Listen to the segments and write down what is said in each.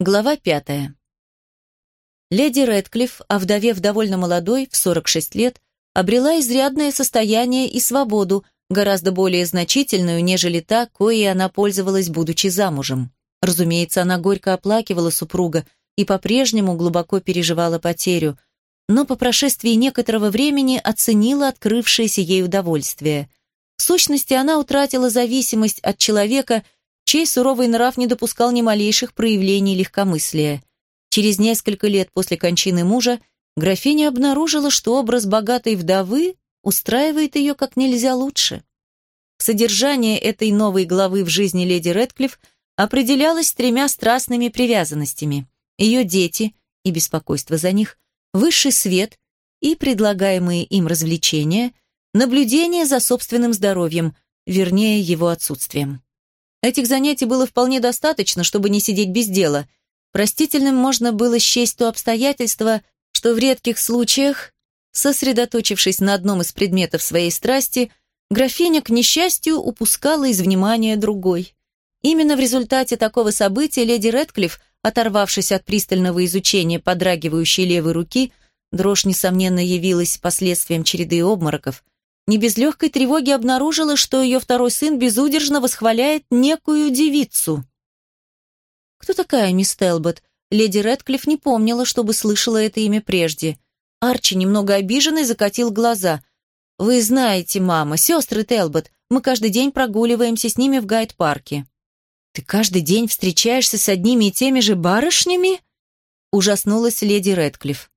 Глава пятая. Леди Рэдклифф, овдовев довольно молодой, в 46 лет, обрела изрядное состояние и свободу, гораздо более значительную, нежели та, коей она пользовалась, будучи замужем. Разумеется, она горько оплакивала супруга и по-прежнему глубоко переживала потерю, но по прошествии некоторого времени оценила открывшееся ей удовольствие. В сущности, она утратила зависимость от человека – чей суровый нрав не допускал ни малейших проявлений легкомыслия. Через несколько лет после кончины мужа графиня обнаружила, что образ богатой вдовы устраивает ее как нельзя лучше. Содержание этой новой главы в жизни леди Рэдклифф определялось тремя страстными привязанностями. Ее дети и беспокойство за них, высший свет и предлагаемые им развлечения, наблюдение за собственным здоровьем, вернее, его отсутствием. Этих занятий было вполне достаточно, чтобы не сидеть без дела. Простительным можно было счесть то обстоятельство, что в редких случаях, сосредоточившись на одном из предметов своей страсти, графиня, к несчастью, упускала из внимания другой. Именно в результате такого события леди Рэдклифф, оторвавшись от пристального изучения подрагивающей левой руки, дрожь, несомненно, явилась последствием череды обмороков, не без легкой тревоги обнаружила, что ее второй сын безудержно восхваляет некую девицу. Кто такая мисс Телбот? Леди Рэдклифф не помнила, чтобы слышала это имя прежде. Арчи, немного обиженный, закатил глаза. «Вы знаете, мама, сестры Телбот, мы каждый день прогуливаемся с ними в гайд-парке». «Ты каждый день встречаешься с одними и теми же барышнями?» Ужаснулась леди Рэдклифф.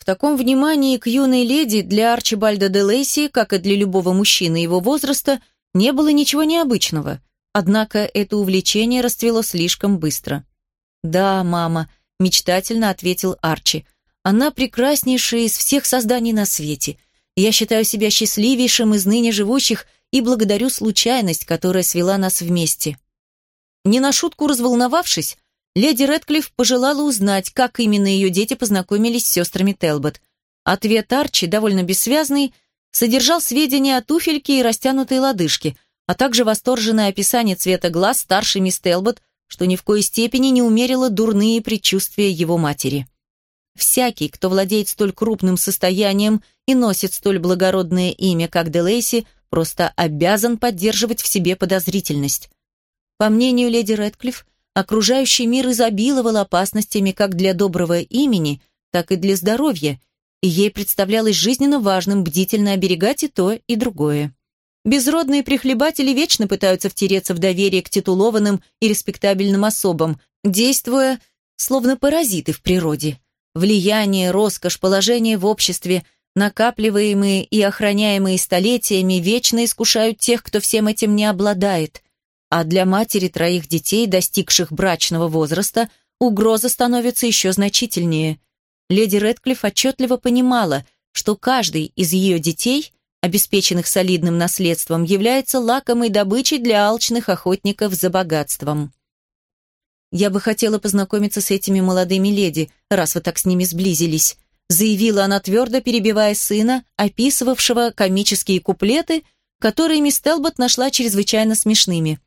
В таком внимании к юной леди для Арчибальда де Лейси, как и для любого мужчины его возраста, не было ничего необычного. Однако это увлечение расцвело слишком быстро. «Да, мама», — мечтательно ответил Арчи. «Она прекраснейшая из всех созданий на свете. Я считаю себя счастливейшим из ныне живущих и благодарю случайность, которая свела нас вместе». Не на шутку разволновавшись, Леди Рэдклифф пожелала узнать, как именно ее дети познакомились с сестрами Телбот. Ответ Арчи, довольно бессвязный, содержал сведения о туфельке и растянутой лодыжке, а также восторженное описание цвета глаз старшей мисс Телбот, что ни в коей степени не умерило дурные предчувствия его матери. Всякий, кто владеет столь крупным состоянием и носит столь благородное имя, как Делейси, просто обязан поддерживать в себе подозрительность. По мнению леди Рэдклифф, Окружающий мир изобиловал опасностями как для доброго имени, так и для здоровья, и ей представлялось жизненно важным бдительно оберегать и то, и другое. Безродные прихлебатели вечно пытаются втереться в доверие к титулованным и респектабельным особам, действуя словно паразиты в природе. Влияние, роскошь, положение в обществе, накапливаемые и охраняемые столетиями, вечно искушают тех, кто всем этим не обладает – а для матери троих детей, достигших брачного возраста, угроза становится еще значительнее. Леди Рэдклифф отчетливо понимала, что каждый из ее детей, обеспеченных солидным наследством, является лакомой добычей для алчных охотников за богатством. «Я бы хотела познакомиться с этими молодыми леди, раз вы так с ними сблизились», заявила она твердо, перебивая сына, описывавшего комические куплеты, которые мисс Телбот нашла чрезвычайно смешными.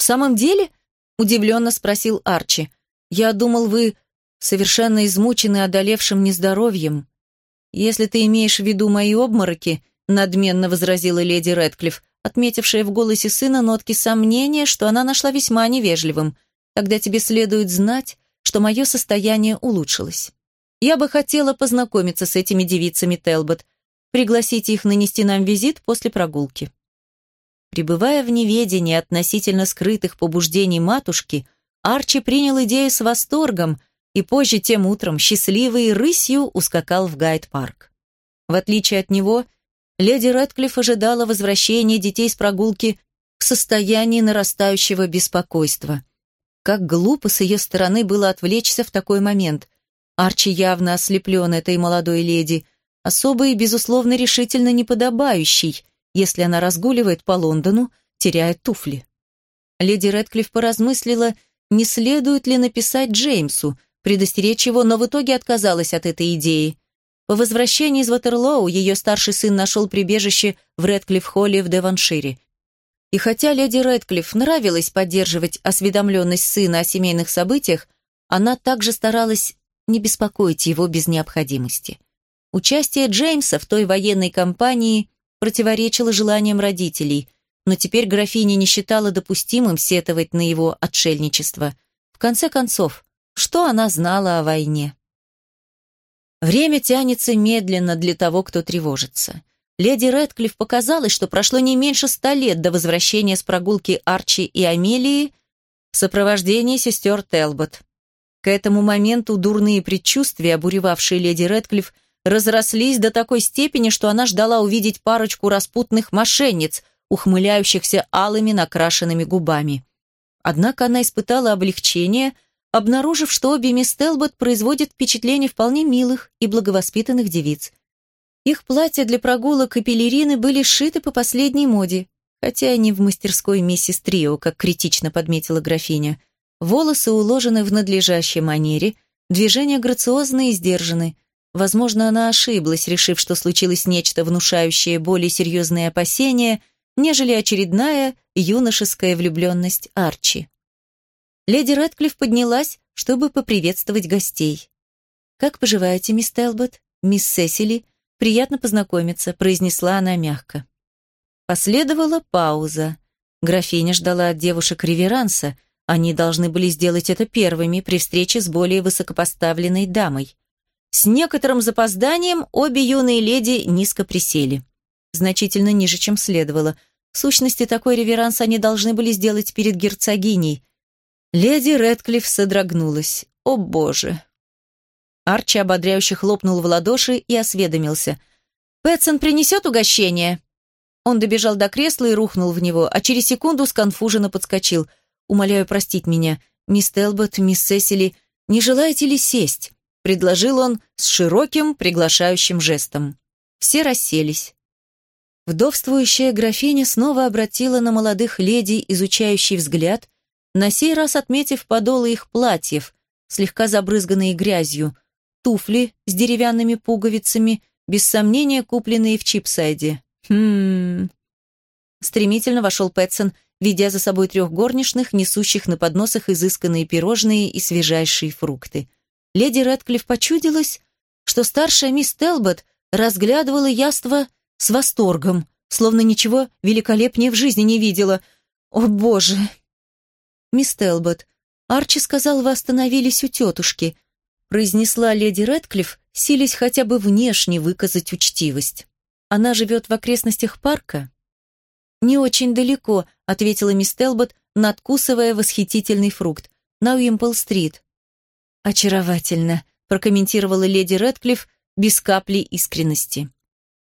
«В самом деле?» – удивленно спросил Арчи. «Я думал, вы совершенно измучены одолевшим нездоровьем». «Если ты имеешь в виду мои обмороки», – надменно возразила леди Рэдклифф, отметившая в голосе сына нотки сомнения, что она нашла весьма невежливым. «Тогда тебе следует знать, что мое состояние улучшилось. Я бы хотела познакомиться с этими девицами Телбот, пригласить их нанести нам визит после прогулки». Пребывая в неведении относительно скрытых побуждений матушки, Арчи принял идею с восторгом и позже тем утром счастливый рысью ускакал в гайд-парк. В отличие от него, леди Рэдклифф ожидала возвращения детей с прогулки в состоянии нарастающего беспокойства. Как глупо с ее стороны было отвлечься в такой момент. Арчи явно ослеплен этой молодой леди, особо и, безусловно, решительно неподобающий, если она разгуливает по Лондону, теряя туфли. Леди Рэдклифф поразмыслила, не следует ли написать Джеймсу, предостеречь его, но в итоге отказалась от этой идеи. По возвращении из Ватерлоу ее старший сын нашел прибежище в Рэдклифф-холле в Деваншире. И хотя леди Рэдклифф нравилось поддерживать осведомленность сына о семейных событиях, она также старалась не беспокоить его без необходимости. Участие Джеймса в той военной кампании противоречило желаниям родителей, но теперь графиня не считала допустимым сетовать на его отшельничество. В конце концов, что она знала о войне? Время тянется медленно для того, кто тревожится. Леди Рэдклифф показалось, что прошло не меньше ста лет до возвращения с прогулки Арчи и Амелии в сопровождении сестер Телбот. К этому моменту дурные предчувствия, обуревавшие леди Рэдклифф, разрослись до такой степени, что она ждала увидеть парочку распутных мошенниц, ухмыляющихся алыми накрашенными губами. Однако она испытала облегчение, обнаружив, что обе мисс Телбот производят впечатление вполне милых и благовоспитанных девиц. Их платья для прогулок и пелерины были сшиты по последней моде, хотя и не в мастерской миссис Трио, как критично подметила графиня. Волосы уложены в надлежащей манере, движения грациозны и сдержаны. Возможно, она ошиблась, решив, что случилось нечто внушающее более серьезные опасения, нежели очередная юношеская влюбленность Арчи. Леди Рэдклифф поднялась, чтобы поприветствовать гостей. «Как поживаете, мисс Телбот? Мисс Сесили?» «Приятно познакомиться», — произнесла она мягко. Последовала пауза. Графиня ждала от девушек реверанса. Они должны были сделать это первыми при встрече с более высокопоставленной дамой. С некоторым запозданием обе юные леди низко присели. Значительно ниже, чем следовало. В сущности, такой реверанс они должны были сделать перед герцогиней. Леди Рэдклифф содрогнулась. «О, боже! Арчи ободряюще хлопнул в ладоши и осведомился. «Пэтсон принесет угощение?» Он добежал до кресла и рухнул в него, а через секунду сконфуженно подскочил. «Умоляю простить меня, мисс Телбот, мисс Сесили, не желаете ли сесть?» Предложил он с широким приглашающим жестом. Все расселись. Вдовствующая графиня снова обратила на молодых леди изучающий взгляд, на сей раз отметив подолы их платьев, слегка забрызганные грязью, туфли с деревянными пуговицами, без сомнения купленные в Чипсайде. Хм. Стремительно вошел Пэтсон, ведя за собой трех горничных, несущих на подносах изысканные пирожные и свежайшие фрукты. Леди Рэдклифф почудилась, что старшая мисс Телбот разглядывала яство с восторгом, словно ничего великолепнее в жизни не видела. «О, боже!» «Мисс Телбот, Арчи сказал, вы остановились у тетушки», произнесла леди Рэдклифф, силясь хотя бы внешне выказать учтивость. «Она живет в окрестностях парка?» «Не очень далеко», — ответила мисс Телбот, надкусывая восхитительный фрукт. «На Уимпл-стрит». «Очаровательно», — прокомментировала леди Рэдклифф без капли искренности.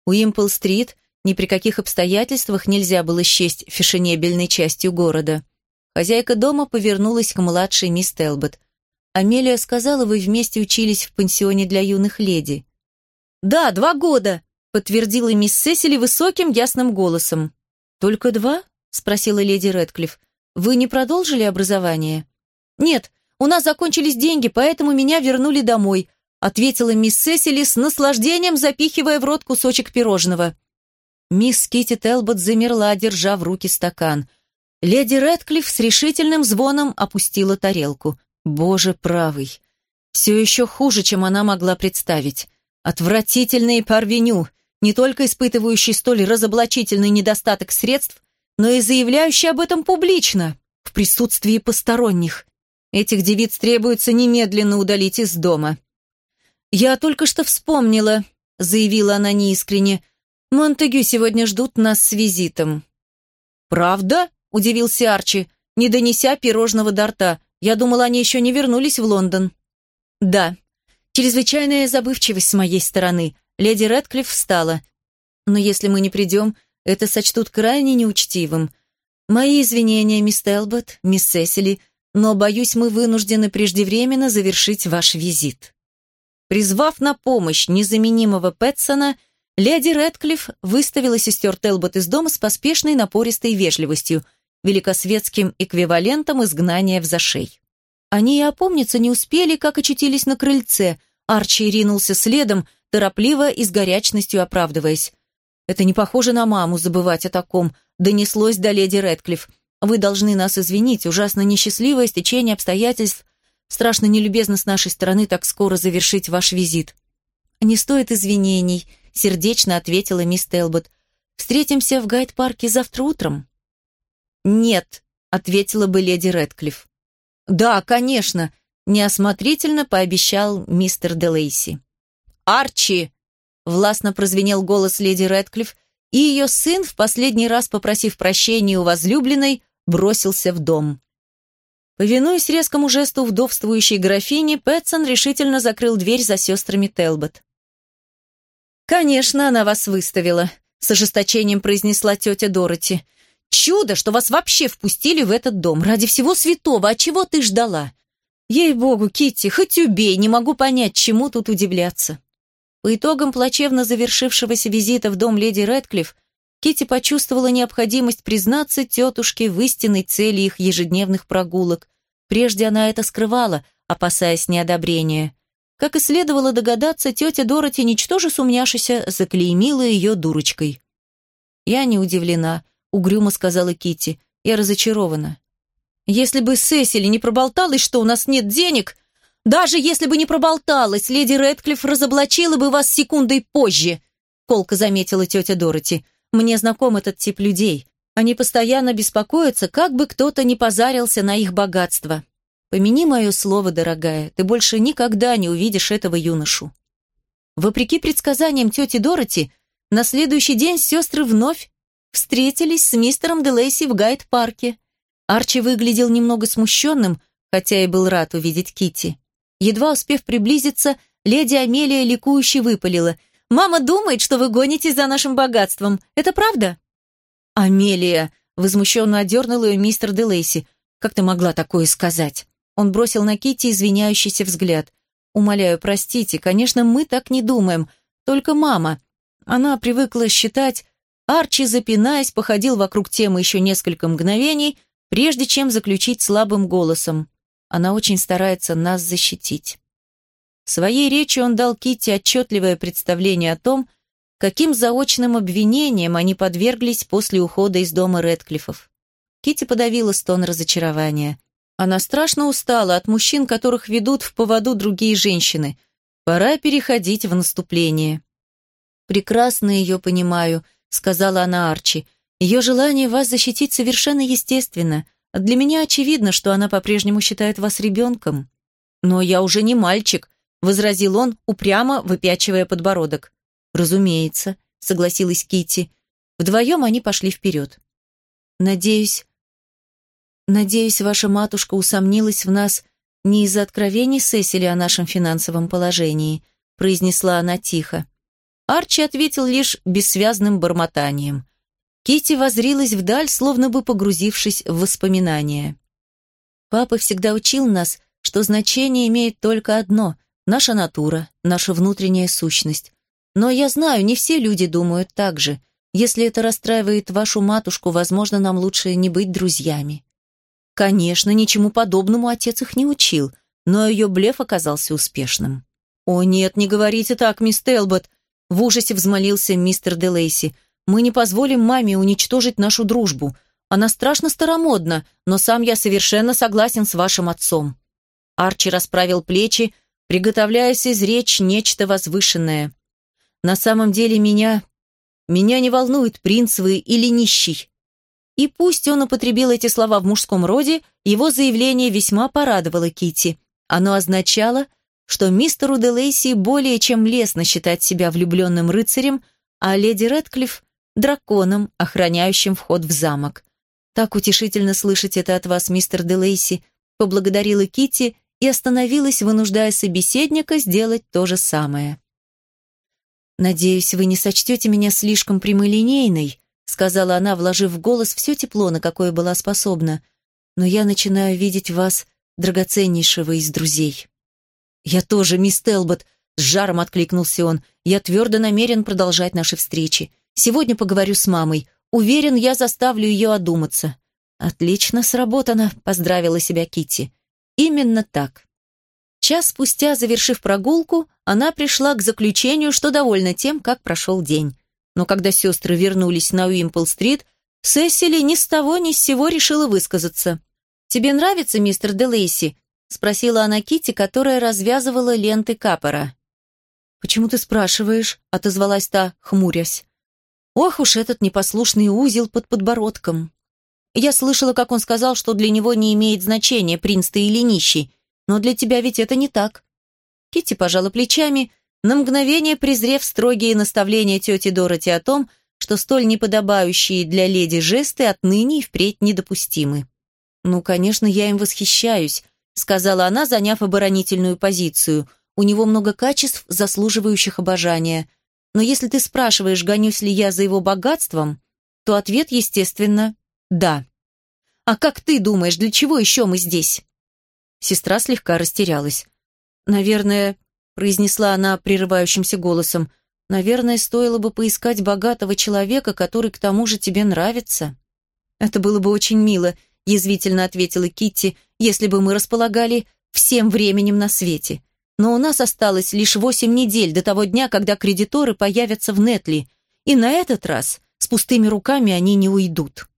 Уимпл-стрит ни при каких обстоятельствах нельзя было счесть фешенебельной частью города. Хозяйка дома повернулась к младшей мисс Телбот. Амелия сказала, вы вместе учились в пансионе для юных леди. Да, два года, подтвердила мисс Сесили высоким ясным голосом. Только два? спросила леди Рэдклифф. Вы не продолжили образование? Нет, у нас закончились деньги, поэтому меня вернули домой, ответила мисс Сесили с наслаждением, запихивая в рот кусочек пирожного. Мисс Китти Телбот замерла, держа в руки стакан. Леди Рэдклифф с решительным звоном опустила тарелку. Боже правый. Все еще хуже, чем она могла представить. Отвратительный парвеню, не только испытывающий столь разоблачительный недостаток средств, но и заявляющий об этом публично, в присутствии посторонних. Этих девиц требуется немедленно удалить из дома. «Я только что вспомнила», — заявила она неискренне, — «Монтегю сегодня ждут нас с визитом». «Правда?» — удивился Арчи, не донеся пирожного до рта. Я думала, они еще не вернулись в Лондон. Да, чрезвычайная забывчивость с моей стороны. Леди Рэдклифф встала. Но если мы не придем, это сочтут крайне неучтивым. Мои извинения, мисс Телбот, мисс Сесили, но, боюсь, мы вынуждены преждевременно завершить ваш визит. Призвав на помощь незаменимого Пэтсона, леди Рэдклифф выставила сестер Телбот из дома с поспешной напористой вежливостью – великосветским эквивалентом изгнания в зашей. Они и опомниться не успели, как очутились на крыльце. Арчи ринулся следом, торопливо и с горячностью оправдываясь. «Это не похоже на маму, забывать о таком», — донеслось до леди Рэдклифф. «Вы должны нас извинить, ужасно несчастливое стечение обстоятельств Страшно нелюбезно с нашей стороны так скоро завершить ваш визит». «Не стоит извинений», — сердечно ответила мисс Телбот. «Встретимся в гайд-парке завтра утром?» «Нет», — ответила бы леди Рэдклифф. «Да, конечно», — неосмотрительно пообещал мистер Делейси. «Арчи!» — властно прозвенел голос леди Рэдклифф, и ее сын, в последний раз попросив прощения у возлюбленной, бросился в дом. Повинуясь резкому жесту вдовствующей графини, Пэтсон решительно закрыл дверь за сестрами Телбот. «Конечно, она вас выставила», — с ожесточением произнесла тетя Дороти. «Чудо, что вас вообще впустили в этот дом. Ради всего святого, а чего ты ждала?» «Ей-богу, Китти, хоть убей, не могу понять, чему тут удивляться». По итогам плачевно завершившегося визита в дом леди Рэдклифф, Кити почувствовала необходимость признаться тетушке в истинной цели их ежедневных прогулок. Прежде она это скрывала, опасаясь неодобрения. Как и следовало догадаться, тетя Дороти, ничтоже сумняшися, заклеймила ее дурочкой. «Я не удивлена», — угрюмо сказала Кити. «Я разочарована. Если бы Сесили не проболталась, что у нас нет денег, даже если бы не проболталась, леди Рэдклифф разоблачила бы вас секундой позже», — колко заметила тетя Дороти. Мне знаком этот тип людей. Они постоянно беспокоятся, как бы кто-то не позарился на их богатство. Помяни мое слово, дорогая, ты больше никогда не увидишь этого юношу. Вопреки предсказаниям тети Дороти, на следующий день сестры вновь встретились с мистером Делейси в гайд-парке. Арчи выглядел немного смущенным, хотя и был рад увидеть Кити. Едва успев приблизиться, леди Амелия ликующе выпалила. Мама думает, что вы гонитесь за нашим богатством. Это правда?» «Амелия!» — возмущенно одернул ее мистер Делейси. «Как ты могла такое сказать?» Он бросил на Кити извиняющийся взгляд. «Умоляю, простите, конечно, мы так не думаем. Только мама. Она привыкла считать...» Арчи, запинаясь, походил вокруг темы еще несколько мгновений, прежде чем заключить слабым голосом. Она очень старается нас защитить. Своей речью он дал Китти отчетливое представление о том, каким заочным обвинением они подверглись после ухода из дома Редклифов. Китти подавила стон разочарования. Она страшно устала от мужчин, которых ведут в поводу другие женщины. Пора переходить в наступление. «Прекрасно ее понимаю», — сказала она Арчи. «Ее желание вас защитить совершенно естественно. Для меня очевидно, что она по-прежнему считает вас ребенком. Но я уже не мальчик», возразил он, упрямо выпячивая подбородок. «Разумеется», — согласилась Кити. Вдвоем они пошли вперед. «Надеюсь, надеюсь, ваша матушка усомнилась в нас не из-за откровений Сесили о нашем финансовом положении», произнесла она тихо. Арчи ответил лишь бессвязным бормотанием. Кити возрилась вдаль, словно бы погрузившись в воспоминания. «Папа всегда учил нас, что значение имеет только одно наша натура, наша внутренняя сущность. Но я знаю, не все люди думают так же. Если это расстраивает вашу матушку, возможно, нам лучше не быть друзьями. Конечно, ничему подобному отец их не учил, но ее блеф оказался успешным. «О нет, не говорите так, мисс Телбот!» В ужасе взмолился мистер Делейси. «Мы не позволим маме уничтожить нашу дружбу. Она страшно старомодна, но сам я совершенно согласен с вашим отцом». Арчи расправил плечи, приготовляясь изречь нечто возвышенное. На самом деле меня... Меня не волнует принц вы или нищий. И пусть он употребил эти слова в мужском роде, его заявление весьма порадовало Кити. Оно означало, что мистеру Делейси более чем лестно считать себя влюбленным рыцарем, а леди Рэдклифф — драконом, охраняющим вход в замок. «Так утешительно слышать это от вас, мистер Делейси», — поблагодарила Кити и остановилась, вынуждая собеседника сделать то же самое. «Надеюсь, вы не сочтете меня слишком прямолинейной», сказала она, вложив в голос все тепло, на какое была способна, «но я начинаю видеть вас драгоценнейшего из друзей». «Я тоже, мисс Телбот», — с жаром откликнулся он, «я твердо намерен продолжать наши встречи. Сегодня поговорю с мамой. Уверен, я заставлю ее одуматься». «Отлично сработано», — поздравила себя Китти. Именно так. Час спустя, завершив прогулку, она пришла к заключению, что довольна тем, как прошел день. Но когда сестры вернулись на Уимпл-стрит, Сесили ни с того ни с сего решила высказаться. «Тебе нравится мистер Делейси?» — спросила она Кити, которая развязывала ленты капора. «Почему ты спрашиваешь?» — отозвалась та, хмурясь. «Ох уж этот непослушный узел под подбородком!» Я слышала, как он сказал, что для него не имеет значения, принц ты или нищий. Но для тебя ведь это не так. Китти пожала плечами, на мгновение презрев строгие наставления тети Дороти о том, что столь неподобающие для леди жесты отныне и впредь недопустимы. «Ну, конечно, я им восхищаюсь», — сказала она, заняв оборонительную позицию. «У него много качеств, заслуживающих обожания. Но если ты спрашиваешь, гонюсь ли я за его богатством, то ответ, естественно, да. А как ты думаешь, для чего еще мы здесь? Сестра слегка растерялась. Наверное, произнесла она прерывающимся голосом, наверное, стоило бы поискать богатого человека, который к тому же тебе нравится. Это было бы очень мило, язвительно ответила Китти, если бы мы располагали всем временем на свете. Но у нас осталось лишь восемь недель до того дня, когда кредиторы появятся в Нетли, и на этот раз с пустыми руками они не уйдут.